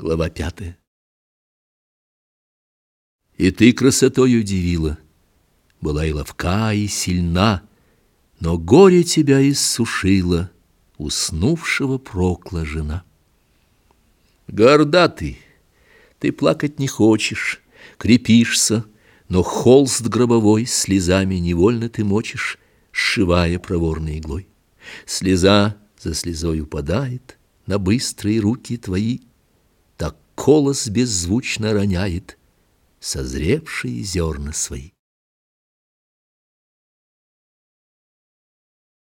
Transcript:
Глава пятая. И ты красотой удивила, была и ловка, и сильна, но горе тебя иссушило, уснувшего прокла жена. Горда ты, ты плакать не хочешь, крепишься, но холст гробовой слезами невольно ты мочишь, сшивая проворной иглой. Слеза за слезой упадает на быстрые руки твои, колос беззвучно роняет созревшие зерна свои.